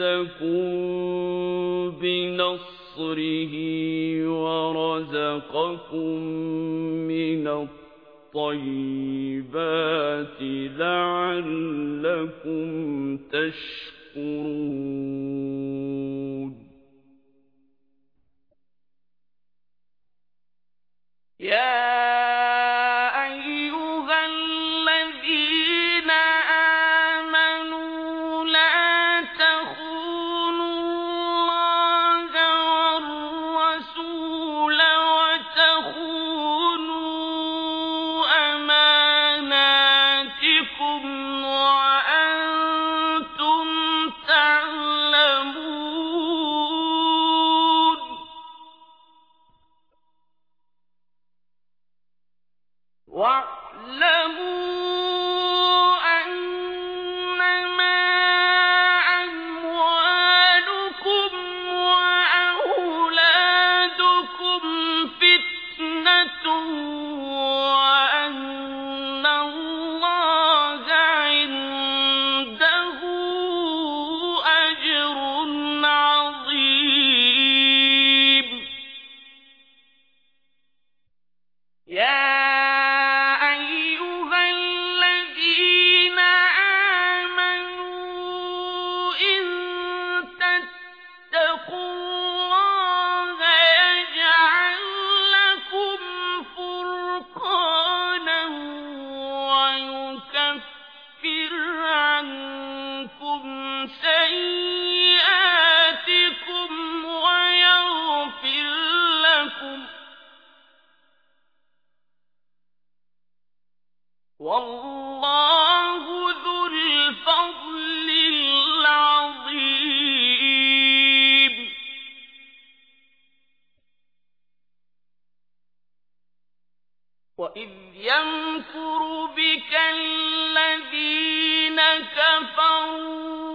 وأيدكم بنصره ورزقكم من الطيبات لعلكم تشكرون يا وإذ يمكر بك الذين كفروا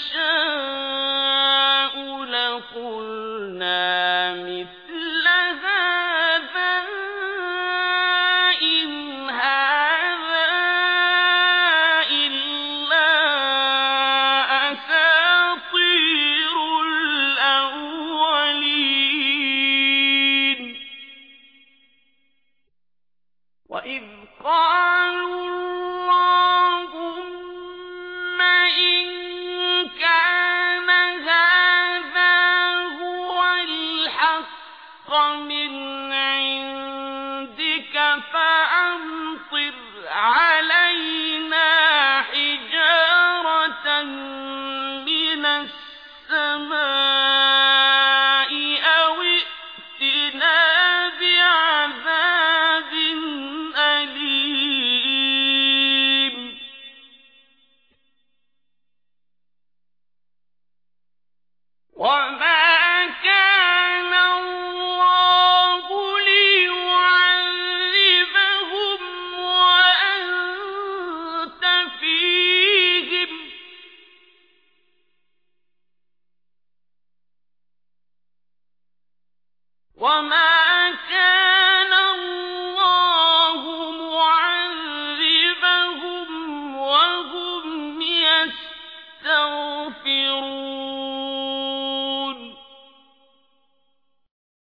شَاءَ فأمطر على وما